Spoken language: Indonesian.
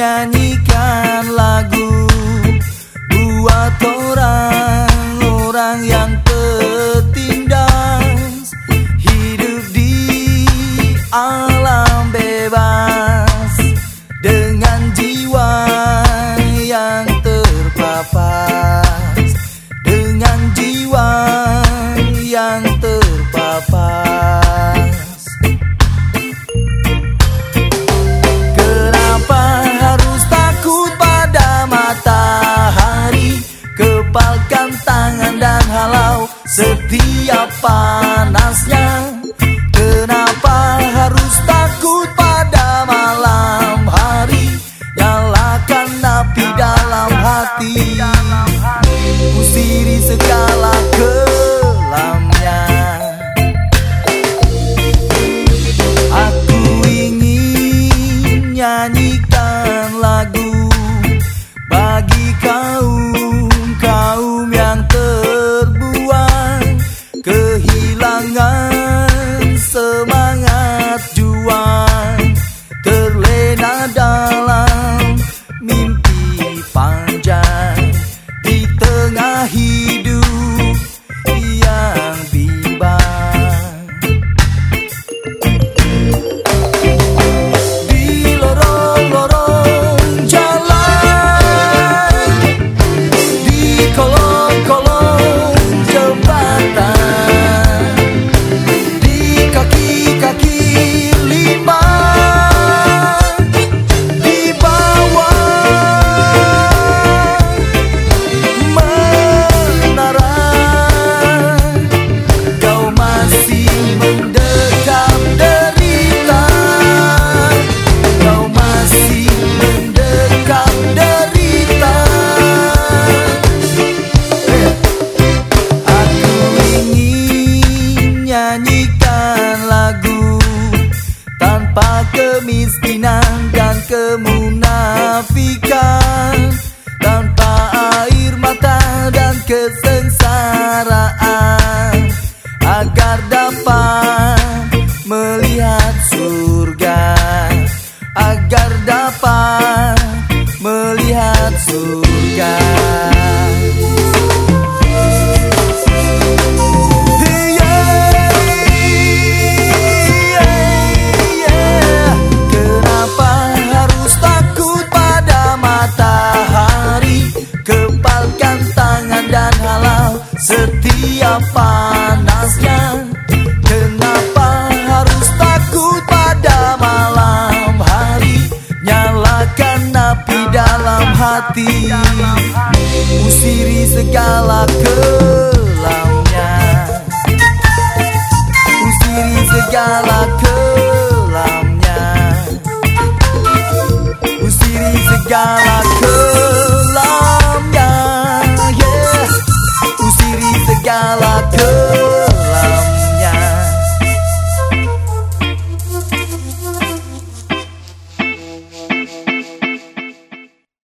nyanyi 你要把。kemunafikan. Tanpa air mata dan kesengsaraan. Agar dapat melihat surga. Agar dapat melihat surga. hati Usiri segala kelamnya Usiri segala kelamnya Usiri segala kelamnya